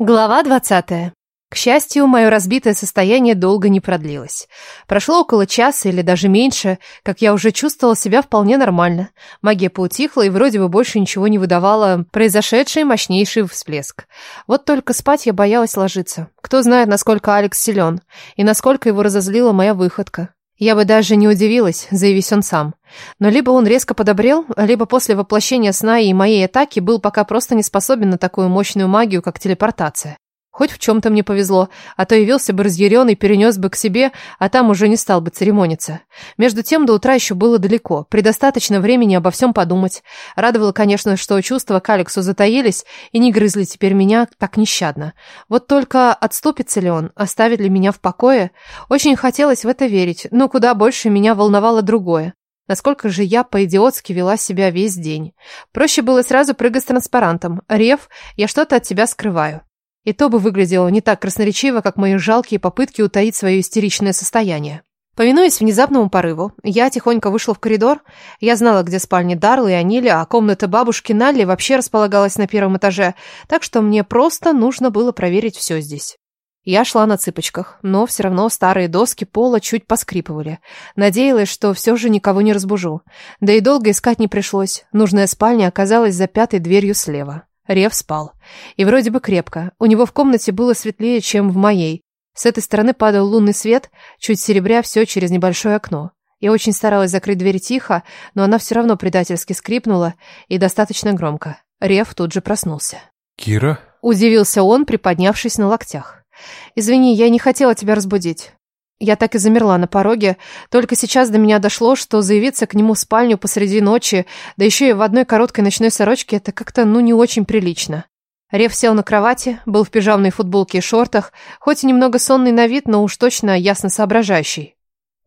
Глава 20. К счастью, мое разбитое состояние долго не продлилось. Прошло около часа или даже меньше, как я уже чувствовала себя вполне нормально. Магия поутихла и вроде бы больше ничего не выдавала произошедший мощнейший всплеск. Вот только спать я боялась ложиться. Кто знает, насколько Алекс силен и насколько его разозлила моя выходка. Я бы даже не удивилась, заявись он сам. Но либо он резко подобрел, либо после воплощения сна и моей атаки был пока просто не способен на такую мощную магию, как телепортация. Хоть в чем-то мне повезло, а то явился бы разъяренный, перенес бы к себе, а там уже не стал бы церемониться. Между тем до утра еще было далеко, предостаточно времени обо всем подумать. Радовало, конечно, что чувства к Алексу затаились и не грызли теперь меня так нещадно. Вот только отступится ли он, оставит ли меня в покое? Очень хотелось в это верить, но куда больше меня волновало другое. Насколько же я по-идиотски вела себя весь день. Проще было сразу прыгать с транспарантом. Рев, я что-то от тебя скрываю. И то бы выглядело не так красноречиво, как мои жалкие попытки утаить свое истеричное состояние. Повинуясь внезапному порыву, я тихонько вышла в коридор. Я знала, где спальни Дарлы и Анили, а комната бабушки Налли вообще располагалась на первом этаже, так что мне просто нужно было проверить все здесь. Я шла на цыпочках, но все равно старые доски пола чуть поскрипывали. Надеялась, что все же никого не разбужу. Да и долго искать не пришлось. Нужная спальня оказалась за пятой дверью слева. Рев спал. И вроде бы крепко. У него в комнате было светлее, чем в моей. С этой стороны падал лунный свет, чуть серебря все через небольшое окно. Я очень старалась закрыть дверь тихо, но она все равно предательски скрипнула и достаточно громко. Рев тут же проснулся. «Кира?» Удивился он, приподнявшись на локтях. «Извини, я не хотела тебя разбудить». Я так и замерла на пороге. Только сейчас до меня дошло, что заявиться к нему в спальню посреди ночи, да еще и в одной короткой ночной сорочке, это как-то, ну, не очень прилично. Рев сел на кровати, был в пижамной футболке и шортах, хоть и немного сонный на вид, но уж точно ясно соображающий.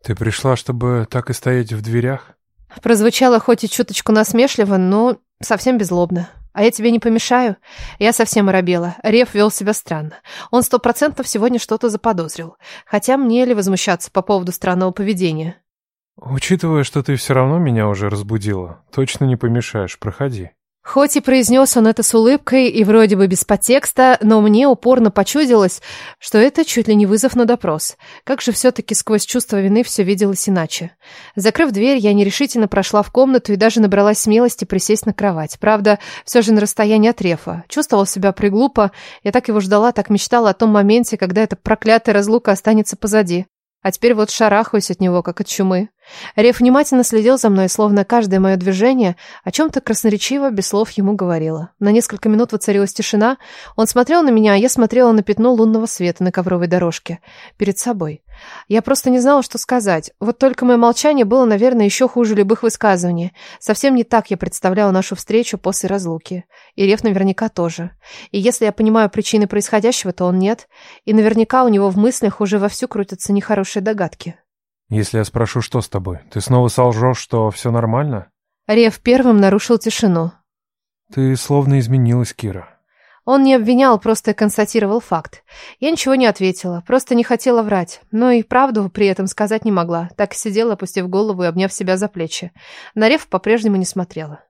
«Ты пришла, чтобы так и стоять в дверях?» Прозвучало хоть и чуточку насмешливо, но совсем беззлобно. А я тебе не помешаю? Я совсем оробела. Рев вел себя странно. Он сто процентов сегодня что-то заподозрил. Хотя мне ли возмущаться по поводу странного поведения? «Учитывая, что ты все равно меня уже разбудила, точно не помешаешь, проходи». Хоть и произнес он это с улыбкой и вроде бы без подтекста, но мне упорно почудилось, что это чуть ли не вызов на допрос. Как же все-таки сквозь чувство вины все виделось иначе. Закрыв дверь, я нерешительно прошла в комнату и даже набралась смелости присесть на кровать. Правда, все же на расстоянии от рефа. Чувствовала себя приглупо. Я так его ждала, так мечтала о том моменте, когда эта проклятая разлука останется позади. А теперь вот шарахаюсь от него, как от чумы. Рев внимательно следил за мной, словно каждое мое движение о чем-то красноречиво, без слов ему говорила. На несколько минут воцарилась тишина. Он смотрел на меня, а я смотрела на пятно лунного света на ковровой дорожке. Перед собой. Я просто не знала, что сказать. Вот только мое молчание было, наверное, еще хуже любых высказываний. Совсем не так я представляла нашу встречу после разлуки. И Рев наверняка тоже. И если я понимаю причины происходящего, то он нет. И наверняка у него в мыслях уже вовсю крутятся нехорошие догадки. «Если я спрошу, что с тобой, ты снова солжешь, что все нормально?» Рев первым нарушил тишину. «Ты словно изменилась, Кира». Он не обвинял, просто констатировал факт. Я ничего не ответила, просто не хотела врать, но и правду при этом сказать не могла. Так и сидела, опустив голову и обняв себя за плечи. На Рев по-прежнему не смотрела.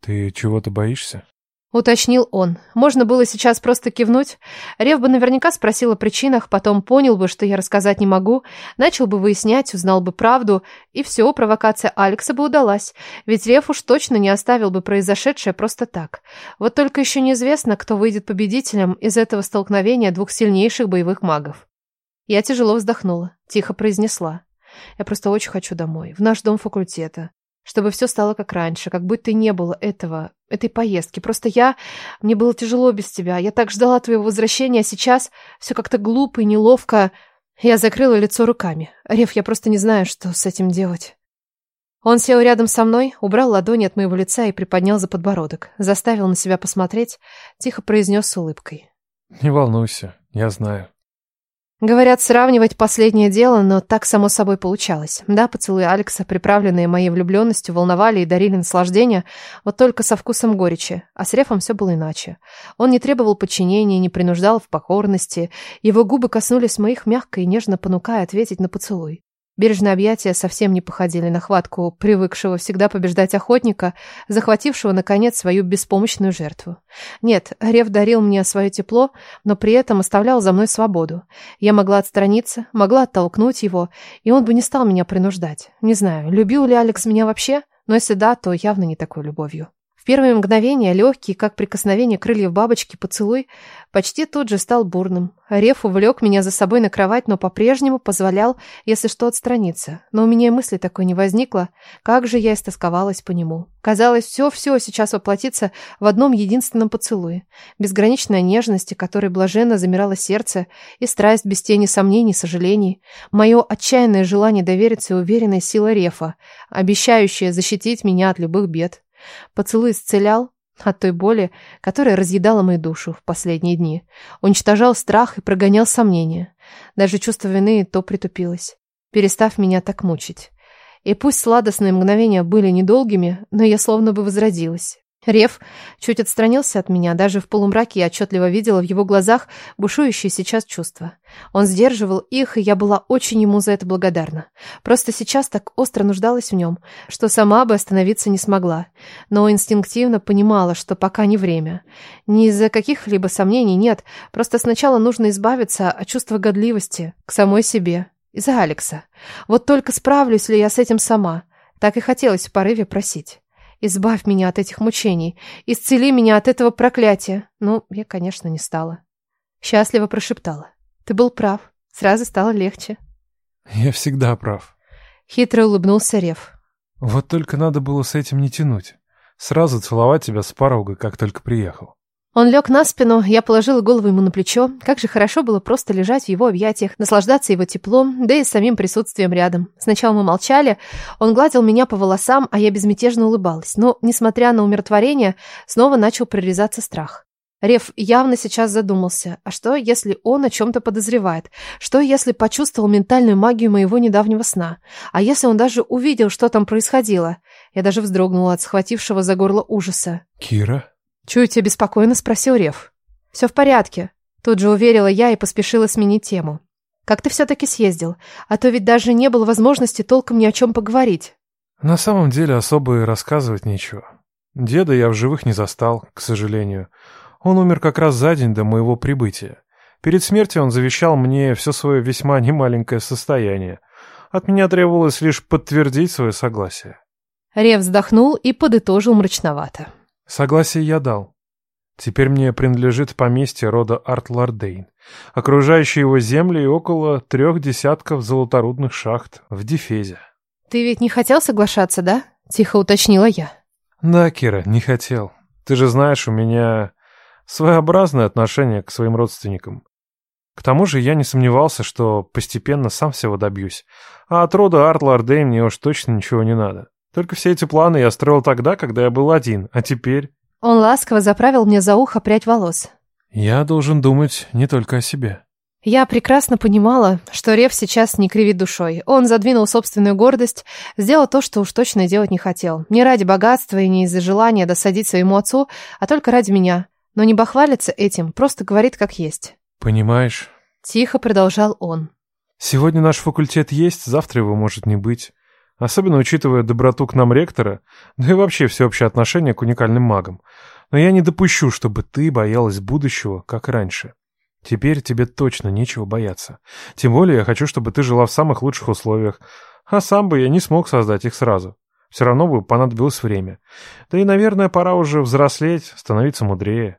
«Ты чего-то боишься?» Уточнил он. Можно было сейчас просто кивнуть. Рев бы наверняка спросил о причинах, потом понял бы, что я рассказать не могу, начал бы выяснять, узнал бы правду, и все, провокация Алекса бы удалась. Ведь Рев уж точно не оставил бы произошедшее просто так. Вот только еще неизвестно, кто выйдет победителем из этого столкновения двух сильнейших боевых магов. Я тяжело вздохнула, тихо произнесла. Я просто очень хочу домой, в наш дом факультета чтобы все стало как раньше, как будто и не было этого, этой поездки. Просто я... Мне было тяжело без тебя. Я так ждала твоего возвращения, а сейчас все как-то глупо и неловко. Я закрыла лицо руками. Рев, я просто не знаю, что с этим делать. Он сел рядом со мной, убрал ладони от моего лица и приподнял за подбородок. Заставил на себя посмотреть, тихо произнес с улыбкой. «Не волнуйся, я знаю. Говорят, сравнивать последнее дело, но так само собой получалось. Да, поцелуи Алекса, приправленные моей влюбленностью, волновали и дарили наслаждение, вот только со вкусом горечи. А с Рефом все было иначе. Он не требовал подчинения, не принуждал в покорности. Его губы коснулись моих мягко и нежно понукая ответить на поцелуй. Бережные объятия совсем не походили на хватку привыкшего всегда побеждать охотника, захватившего, наконец, свою беспомощную жертву. Нет, Рев дарил мне свое тепло, но при этом оставлял за мной свободу. Я могла отстраниться, могла оттолкнуть его, и он бы не стал меня принуждать. Не знаю, любил ли Алекс меня вообще, но если да, то явно не такой любовью. В первые мгновения легкий, как прикосновение крыльев бабочки, поцелуй почти тут же стал бурным. Реф увлек меня за собой на кровать, но по-прежнему позволял, если что, отстраниться. Но у меня и мысли такой не возникло. Как же я истосковалась по нему. Казалось, все-все сейчас воплотится в одном единственном поцелуе. Безграничная нежность, которой блаженно замирало сердце, и страсть без тени сомнений и сожалений. Мое отчаянное желание довериться и уверенная сила Рефа, обещающая защитить меня от любых бед. Поцелуй исцелял от той боли, которая разъедала мою душу в последние дни. Уничтожал страх и прогонял сомнения. Даже чувство вины то притупилось, перестав меня так мучить. И пусть сладостные мгновения были недолгими, но я словно бы возродилась. Рев чуть отстранился от меня, даже в полумраке я отчетливо видела в его глазах бушующие сейчас чувства. Он сдерживал их, и я была очень ему за это благодарна. Просто сейчас так остро нуждалась в нем, что сама бы остановиться не смогла. Но инстинктивно понимала, что пока не время. Ни из-за каких-либо сомнений нет, просто сначала нужно избавиться от чувства годливости к самой себе. Из-за Алекса. Вот только справлюсь ли я с этим сама? Так и хотелось в порыве просить. Избавь меня от этих мучений. Исцели меня от этого проклятия. Ну, я, конечно, не стала. Счастливо прошептала. Ты был прав. Сразу стало легче. Я всегда прав. Хитро улыбнулся Рев. Вот только надо было с этим не тянуть. Сразу целовать тебя с порога, как только приехал. Он лег на спину, я положила голову ему на плечо. Как же хорошо было просто лежать в его объятиях, наслаждаться его теплом, да и самим присутствием рядом. Сначала мы молчали, он гладил меня по волосам, а я безмятежно улыбалась. Но, несмотря на умиротворение, снова начал прорезаться страх. Рев явно сейчас задумался. А что, если он о чем-то подозревает? Что, если почувствовал ментальную магию моего недавнего сна? А если он даже увидел, что там происходило? Я даже вздрогнула от схватившего за горло ужаса. «Кира?» «Чую тебя беспокойно?» – спросил Рев. «Все в порядке», – тут же уверила я и поспешила сменить тему. «Как ты все-таки съездил? А то ведь даже не было возможности толком ни о чем поговорить». На самом деле особо и рассказывать нечего. Деда я в живых не застал, к сожалению. Он умер как раз за день до моего прибытия. Перед смертью он завещал мне все свое весьма немаленькое состояние. От меня требовалось лишь подтвердить свое согласие. Рев вздохнул и подытожил мрачновато. Согласие я дал. Теперь мне принадлежит поместье рода Артлардейн, окружающие его земли и около трех десятков золоторудных шахт в Дефезе. «Ты ведь не хотел соглашаться, да?» — тихо уточнила я. «Да, Кира, не хотел. Ты же знаешь, у меня своеобразное отношение к своим родственникам. К тому же я не сомневался, что постепенно сам всего добьюсь, а от рода Артлардейн мне уж точно ничего не надо. Только все эти планы я строил тогда, когда я был один, а теперь... Он ласково заправил мне за ухо прядь волос. Я должен думать не только о себе. Я прекрасно понимала, что Рев сейчас не кривит душой. Он задвинул собственную гордость, сделал то, что уж точно делать не хотел. Не ради богатства и не из-за желания досадить своему отцу, а только ради меня. Но не бахвалится этим, просто говорит как есть. Понимаешь? Тихо продолжал он. Сегодня наш факультет есть, завтра его может не быть. Особенно учитывая доброту к нам ректора, да и вообще всеобщее отношение к уникальным магам. Но я не допущу, чтобы ты боялась будущего, как раньше. Теперь тебе точно нечего бояться. Тем более я хочу, чтобы ты жила в самых лучших условиях. А сам бы я не смог создать их сразу. Все равно бы понадобилось время. Да и, наверное, пора уже взрослеть, становиться мудрее.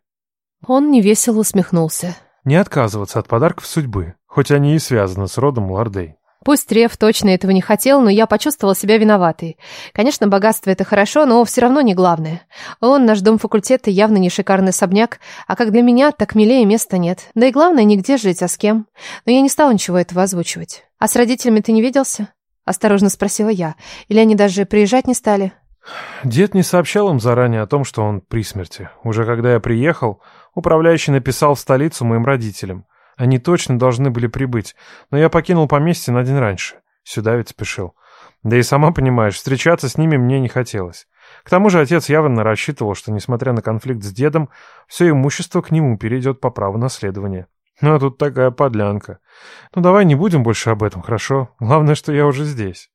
Он невесело усмехнулся. Не отказываться от подарков судьбы, хоть они и связаны с родом Лордей. Пусть Рев точно этого не хотел, но я почувствовала себя виноватой. Конечно, богатство — это хорошо, но все равно не главное. Он, наш дом факультета, явно не шикарный особняк, а как для меня, так милее места нет. Да и главное, не где жить, а с кем. Но я не стала ничего этого озвучивать. «А с родителями ты не виделся?» — осторожно спросила я. «Или они даже приезжать не стали?» Дед не сообщал им заранее о том, что он при смерти. Уже когда я приехал, управляющий написал в столицу моим родителям. Они точно должны были прибыть, но я покинул поместье на день раньше. Сюда ведь спешил. Да и сама понимаешь, встречаться с ними мне не хотелось. К тому же отец явно рассчитывал, что, несмотря на конфликт с дедом, все имущество к нему перейдет по праву наследования. Ну, а тут такая подлянка. Ну, давай не будем больше об этом, хорошо? Главное, что я уже здесь.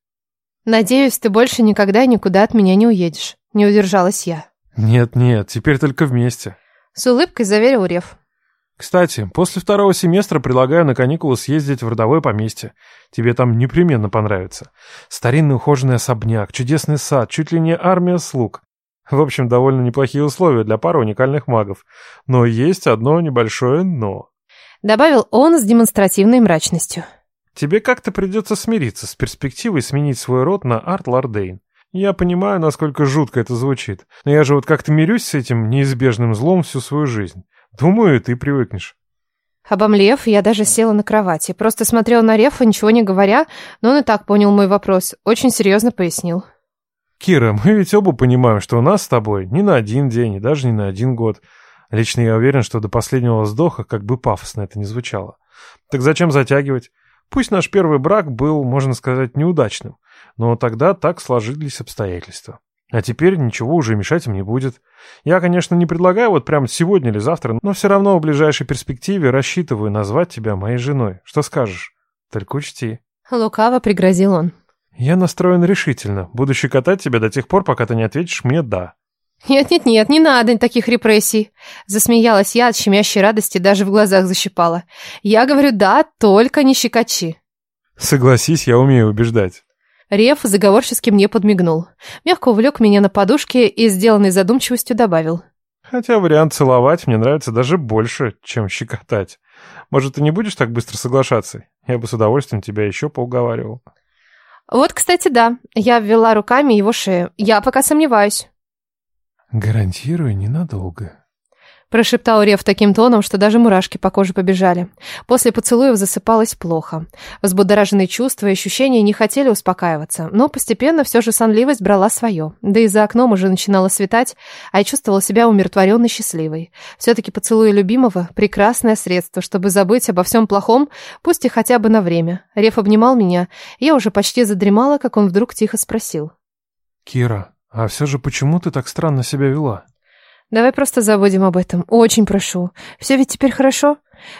Надеюсь, ты больше никогда никуда от меня не уедешь. Не удержалась я. Нет-нет, теперь только вместе. С улыбкой заверил Рев. Кстати, после второго семестра предлагаю на каникулы съездить в родовое поместье. Тебе там непременно понравится. Старинный ухоженный особняк, чудесный сад, чуть ли не армия слуг. В общем, довольно неплохие условия для пары уникальных магов. Но есть одно небольшое «но». Добавил он с демонстративной мрачностью. Тебе как-то придется смириться с перспективой сменить свой род на Арт Лордейн. Я понимаю, насколько жутко это звучит, но я же вот как-то мирюсь с этим неизбежным злом всю свою жизнь. Думаю, ты привыкнешь. Обомлев, я даже села на кровати. Просто смотрел на Рефа, ничего не говоря, но он и так понял мой вопрос. Очень серьезно пояснил. Кира, мы ведь оба понимаем, что у нас с тобой не на один день и даже не на один год. Лично я уверен, что до последнего вздоха, как бы пафосно это ни звучало. Так зачем затягивать? Пусть наш первый брак был, можно сказать, неудачным, но тогда так сложились обстоятельства. А теперь ничего уже мешать им не будет. Я, конечно, не предлагаю вот прямо сегодня или завтра, но все равно в ближайшей перспективе рассчитываю назвать тебя моей женой. Что скажешь? Только учти. Лукаво пригрозил он. Я настроен решительно. Буду щекотать тебя до тех пор, пока ты не ответишь мне «да». «Нет-нет-нет, не надо таких репрессий!» Засмеялась я от щемящей радости, даже в глазах защипала. «Я говорю «да», только не щекочи!» «Согласись, я умею убеждать!» Рев заговорчески мне подмигнул. Мягко увлек меня на подушке и, сделанной задумчивостью, добавил. «Хотя вариант целовать мне нравится даже больше, чем щекотать. Может, ты не будешь так быстро соглашаться? Я бы с удовольствием тебя еще поуговаривал». «Вот, кстати, да. Я ввела руками его шею. Я пока сомневаюсь». «Гарантирую, ненадолго», Прошептал Рев таким тоном, что даже мурашки по коже побежали. После поцелуев засыпалось плохо. Взбудораженные чувства и ощущения не хотели успокаиваться, но постепенно все же сонливость брала свое. Да и за окном уже начинало светать, а я чувствовала себя умиротворенно счастливой. Все-таки поцелуи любимого – прекрасное средство, чтобы забыть обо всем плохом, пусть и хотя бы на время. Рев обнимал меня, я уже почти задремала, как он вдруг тихо спросил. «Кира, а все же почему ты так странно себя вела?» Давай просто забудем об этом. Очень прошу. Все ведь теперь хорошо?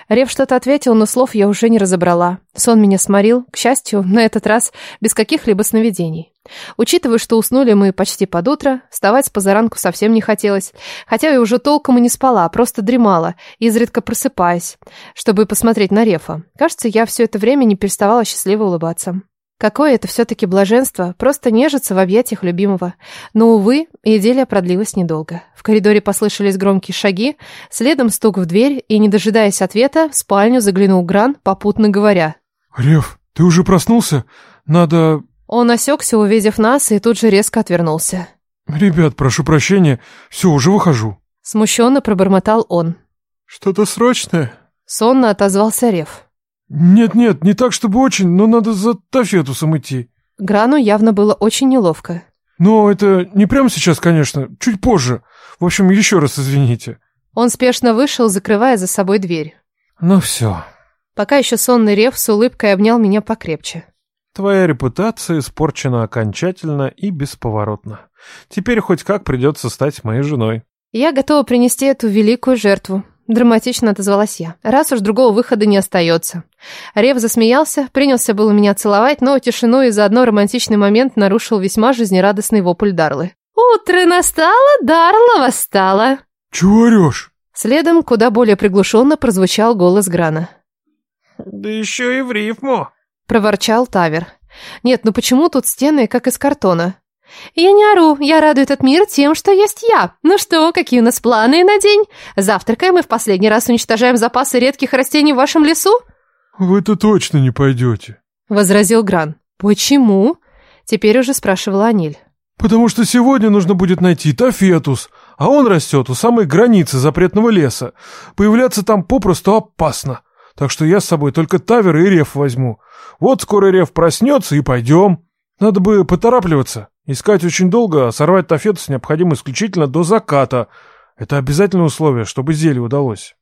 Рев что-то ответил, но слов я уже не разобрала. Сон меня сморил, к счастью, на этот раз без каких-либо сновидений. Учитывая, что уснули мы почти под утро, вставать с позаранку совсем не хотелось. Хотя я уже толком и не спала, просто дремала, изредка просыпаясь, чтобы посмотреть на Рефа. Кажется, я все это время не переставала счастливо улыбаться. Какое это все-таки блаженство, просто нежиться в объятиях любимого. Но, увы, идиллия продлилась недолго. В коридоре послышались громкие шаги, следом стук в дверь, и, не дожидаясь ответа, в спальню заглянул Гран, попутно говоря. «Рев, ты уже проснулся? Надо...» Он осекся, увидев нас, и тут же резко отвернулся. «Ребят, прошу прощения, все, уже выхожу». Смущенно пробормотал он. «Что-то срочное?» Сонно отозвался Рев. «Нет-нет, не так, чтобы очень, но надо за Тафетусом идти». Грану явно было очень неловко. «Но это не прямо сейчас, конечно, чуть позже. В общем, еще раз извините». Он спешно вышел, закрывая за собой дверь. «Ну все». Пока еще сонный Рев с улыбкой обнял меня покрепче. «Твоя репутация испорчена окончательно и бесповоротно. Теперь хоть как придется стать моей женой». Я готова принести эту великую жертву. Драматично отозвалась я. Раз уж другого выхода не остается. Рев засмеялся, принялся было меня целовать, но тишину и заодно романтичный момент нарушил весьма жизнерадостный вопль Дарлы. «Утро настало, Дарла восстала!» «Чего орешь?» Следом куда более приглушенно прозвучал голос Грана. «Да еще и в рифму!» Проворчал Тавер. «Нет, ну почему тут стены, как из картона?» «Я не ору, я радую этот мир тем, что есть я. Ну что, какие у нас планы на день? Завтракаем и в последний раз уничтожаем запасы редких растений в вашем лесу?» «Вы-то точно не пойдете», — возразил Гран. «Почему?» — теперь уже спрашивала Аниль. «Потому что сегодня нужно будет найти Тафетус, а он растет у самой границы запретного леса. Появляться там попросту опасно. Так что я с собой только Тавер и Рев возьму. Вот скоро Рев проснется и пойдем. Надо бы поторапливаться». Искать очень долго, а сорвать тафетус необходимо исключительно до заката. Это обязательное условие, чтобы зелье удалось.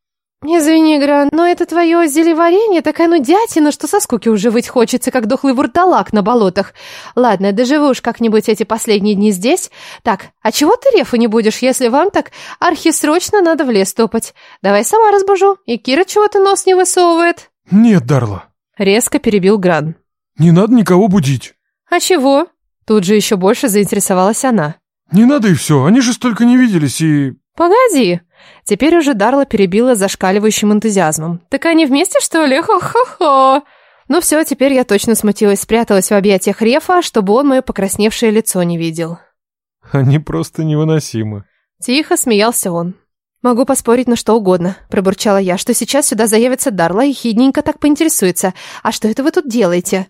«Извини, Гран, но это твое зелеварение такая нудятина, что со скуки уже выть хочется, как дохлый вурдалак на болотах. Ладно, доживу уж как-нибудь эти последние дни здесь. Так, а чего ты рефу не будешь, если вам так архисрочно надо в лес топать? Давай сама разбужу, и Кира чего-то нос не высовывает». «Нет, Дарла». Резко перебил Гран. «Не надо никого будить». «А чего?» Тут же еще больше заинтересовалась она. «Не надо и все, они же столько не виделись и...» «Погоди!» Теперь уже Дарла перебила зашкаливающим энтузиазмом. «Так они вместе, что ли? Хо-хо-хо!» Ну все, теперь я точно смутилась, спряталась в объятиях Рефа, чтобы он мое покрасневшее лицо не видел. «Они просто невыносимы». Тихо смеялся он. «Могу поспорить на что угодно», – пробурчала я, что сейчас сюда заявится Дарла и хидненько так поинтересуется. «А что это вы тут делаете?»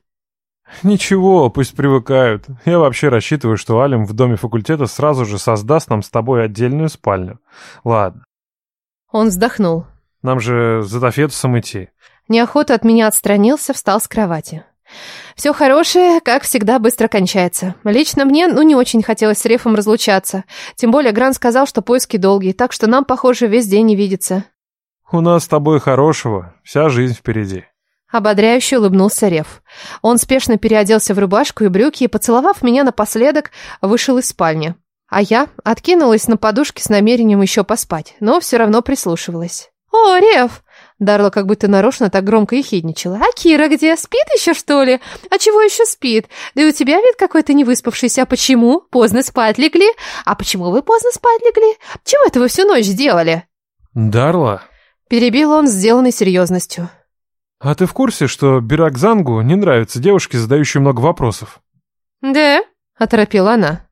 «Ничего, пусть привыкают. Я вообще рассчитываю, что Алим в доме факультета сразу же создаст нам с тобой отдельную спальню. Ладно». Он вздохнул. «Нам же за Тафетусом идти». Неохота от меня отстранился, встал с кровати. Все хорошее, как всегда, быстро кончается. Лично мне, ну, не очень хотелось с Рефом разлучаться. Тем более Гран сказал, что поиски долгие, так что нам, похоже, весь день не видится. «У нас с тобой хорошего, вся жизнь впереди». Ободряюще улыбнулся Рев. Он спешно переоделся в рубашку и брюки и, поцеловав меня напоследок, вышел из спальни. А я откинулась на подушке с намерением еще поспать, но все равно прислушивалась. «О, Рев!» Дарла как будто нарочно так громко ехидничала. «А Кира где? Спит еще, что ли? А чего еще спит? Да и у тебя вид какой-то невыспавшийся. А почему? Поздно спать легли? А почему вы поздно спать легли? Чего это вы всю ночь сделали?» «Дарла?» Перебил он, сделанной серьезностью. «А ты в курсе, что Биракзангу не нравятся девушки, задающие много вопросов?» «Да?» — оторопила она.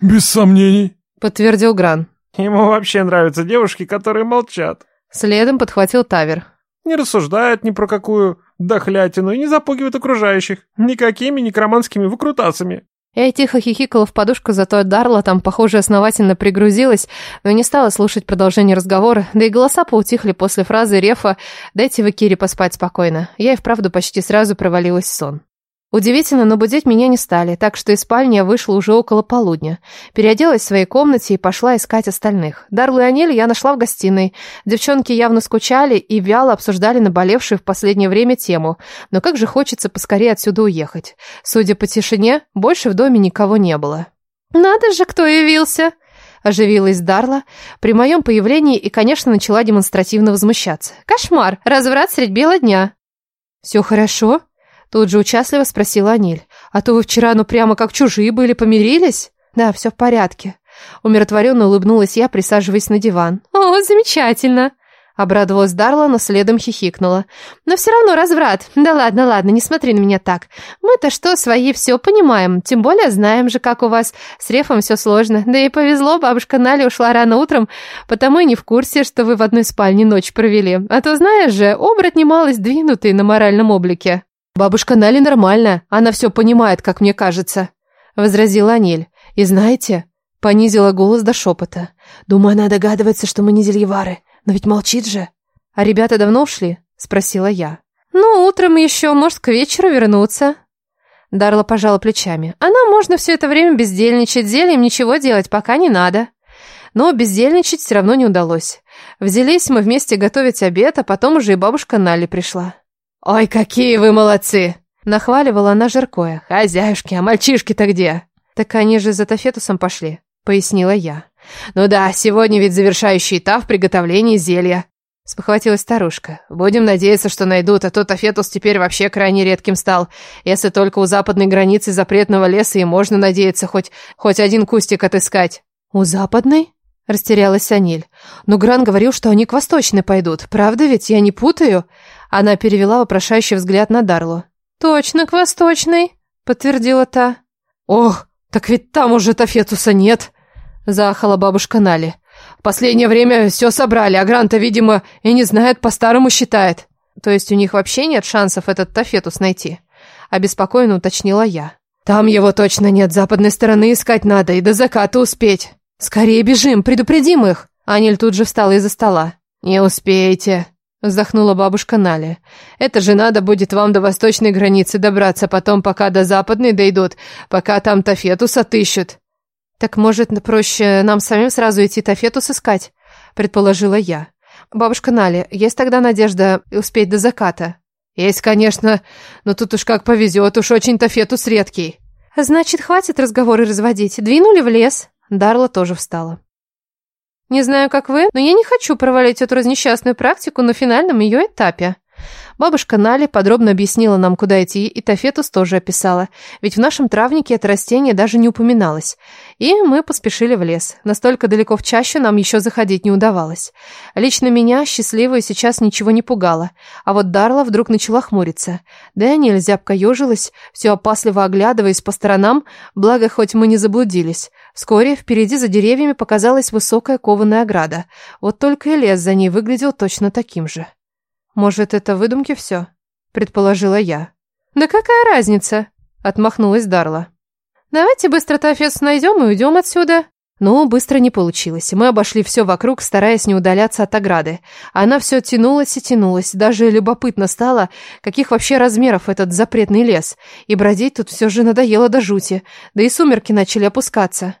«Без сомнений», — подтвердил Гран. «Ему вообще нравятся девушки, которые молчат». Следом подхватил Тавер. «Не рассуждают ни про какую дохлятину и не запугивают окружающих. Никакими некроманскими выкрутасами». Я тихо хихикала в подушку, зато Дарла там, похоже, основательно пригрузилась, но не стала слушать продолжение разговора, да и голоса поутихли после фразы Рефа «Дайте вы Кире поспать спокойно». Я и вправду почти сразу провалилась в сон. Удивительно, но будить меня не стали, так что из спальни я вышла уже около полудня. Переоделась в своей комнате и пошла искать остальных. Дарлу и Анель я нашла в гостиной. Девчонки явно скучали и вяло обсуждали наболевшую в последнее время тему. Но как же хочется поскорее отсюда уехать. Судя по тишине, больше в доме никого не было. «Надо же, кто явился!» Оживилась Дарла при моем появлении и, конечно, начала демонстративно возмущаться. «Кошмар! Разврат средь бела дня!» «Все хорошо?» Тут же участливо спросила Аниль. «А то вы вчера ну прямо как чужие были, помирились?» «Да, все в порядке». Умиротворенно улыбнулась я, присаживаясь на диван. «О, замечательно!» Обрадовалась Дарла, но следом хихикнула. «Но все равно разврат. Да ладно, ладно, не смотри на меня так. Мы-то что, свои все понимаем. Тем более знаем же, как у вас. С Рефом все сложно. Да и повезло, бабушка Наля ушла рано утром, потому и не в курсе, что вы в одной спальне ночь провели. А то, знаешь же, оборотни мало сдвинутые на моральном облике». «Бабушка Нали нормальная, она все понимает, как мне кажется», — возразила Анель. «И знаете...» — понизила голос до шепота. «Думаю, она догадывается, что мы не зельевары, но ведь молчит же». «А ребята давно ушли?» — спросила я. «Ну, утром еще, может, к вечеру вернуться». Дарла пожала плечами. «Она можно все это время бездельничать, зельем ничего делать пока не надо». Но бездельничать все равно не удалось. Взялись мы вместе готовить обед, а потом уже и бабушка Нали пришла. «Ой, какие вы молодцы!» Нахваливала она Жиркоя. «Хозяюшки, а мальчишки-то где?» «Так они же за Тафетусом пошли», — пояснила я. «Ну да, сегодня ведь завершающий этап в приготовлении зелья», — спохватилась старушка. «Будем надеяться, что найдут, а то Тафетус теперь вообще крайне редким стал. Если только у западной границы запретного леса и можно надеяться хоть, хоть один кустик отыскать». «У западной?» — растерялась Аниль. «Но Гран говорил, что они к восточной пойдут. Правда ведь? Я не путаю?» Она перевела вопрошающий взгляд на Дарлу. «Точно к восточной», — подтвердила та. «Ох, так ведь там уже Тафетуса нет», — заахала бабушка Нали. «В последнее время все собрали, а Гранта, видимо, и не знает, по-старому считает». «То есть у них вообще нет шансов этот Тафетус найти?» — обеспокоенно уточнила я. «Там его точно нет, западной стороны искать надо и до заката успеть. Скорее бежим, предупредим их!» Аниль тут же встала из-за стола. «Не успеете», Вздохнула бабушка Наля. «Это же надо будет вам до восточной границы добраться, потом пока до западной дойдут, пока там Тафетус отыщут». «Так, может, проще нам самим сразу идти Тафетус искать?» Предположила я. бабушка Нали, есть тогда надежда успеть до заката? Есть, конечно, но тут уж как повезет, уж очень-то фетус редкий. Значит, хватит разговоры разводить. Двинули в лес. Дарла тоже встала. Не знаю, как вы, но я не хочу провалить эту разнесчастную практику на финальном ее этапе. Бабушка Нали подробно объяснила нам, куда идти, и Тафетус тоже описала, ведь в нашем травнике это растение даже не упоминалось. И мы поспешили в лес. Настолько далеко в чащу нам еще заходить не удавалось. Лично меня, счастливую, сейчас ничего не пугало. А вот Дарла вдруг начала хмуриться. Да и нельзя поежилась, все опасливо оглядываясь по сторонам, благо хоть мы не заблудились. Вскоре впереди за деревьями показалась высокая кованая ограда. Вот только и лес за ней выглядел точно таким же. «Может, это выдумки все?» – предположила я. «Да какая разница?» – отмахнулась Дарла. «Давайте быстро Тафес найдем и уйдем отсюда». Но быстро не получилось. Мы обошли все вокруг, стараясь не удаляться от ограды. Она все тянулась и тянулась. Даже любопытно стало, каких вообще размеров этот запретный лес. И бродить тут все же надоело до жути. Да и сумерки начали опускаться.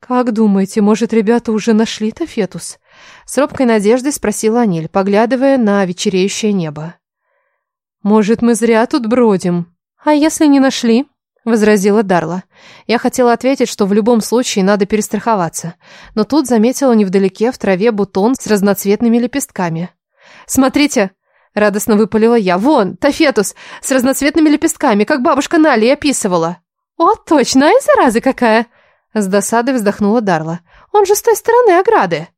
«Как думаете, может, ребята уже нашли Тафетус?» С робкой надеждой спросила Аниль, поглядывая на вечереющее небо. «Может, мы зря тут бродим?» «А если не нашли?» — возразила Дарла. Я хотела ответить, что в любом случае надо перестраховаться, но тут заметила невдалеке в траве бутон с разноцветными лепестками. «Смотрите!» — радостно выпалила я. «Вон, тафетус с разноцветными лепестками, как бабушка Нали описывала!» «О, точно, и зараза какая!» С досадой вздохнула Дарла. «Он же с той стороны ограды!»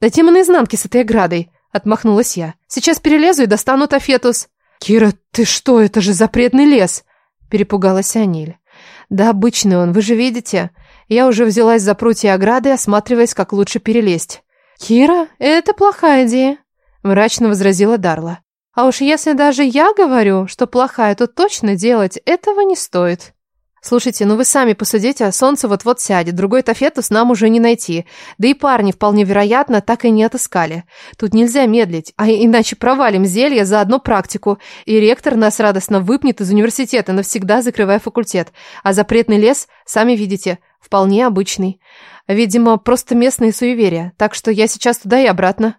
«Да тема наизнанке с этой оградой!» — отмахнулась я. «Сейчас перелезу и достану тафетус». «Кира, ты что, это же запретный лес!» — перепугалась Аниль. «Да обычный он, вы же видите. Я уже взялась за прутья ограды, осматриваясь, как лучше перелезть». «Кира, это плохая идея», — мрачно возразила Дарла. «А уж если даже я говорю, что плохая, то точно делать этого не стоит». Слушайте, ну вы сами посудите, а солнце вот-вот сядет, другой тафетус нам уже не найти. Да и парни, вполне вероятно, так и не отыскали. Тут нельзя медлить, а иначе провалим зелье за одну практику, и ректор нас радостно выпнет из университета, навсегда закрывая факультет. А запретный лес, сами видите, вполне обычный. Видимо, просто местные суеверия, так что я сейчас туда и обратно.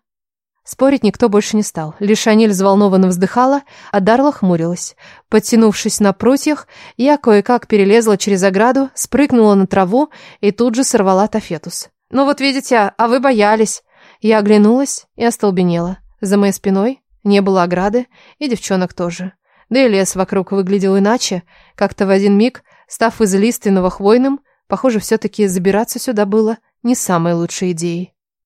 Спорить никто больше не стал. Лишь Аниль взволнованно вздыхала, а Дарла хмурилась. Подтянувшись на прутьях, я кое-как перелезла через ограду, спрыгнула на траву и тут же сорвала тафетус. «Ну вот видите, а вы боялись!» Я оглянулась и остолбенела. За моей спиной не было ограды, и девчонок тоже. Да и лес вокруг выглядел иначе, как-то в один миг, став из лиственного хвойным, похоже, все-таки забираться сюда было не самой лучшей идеей.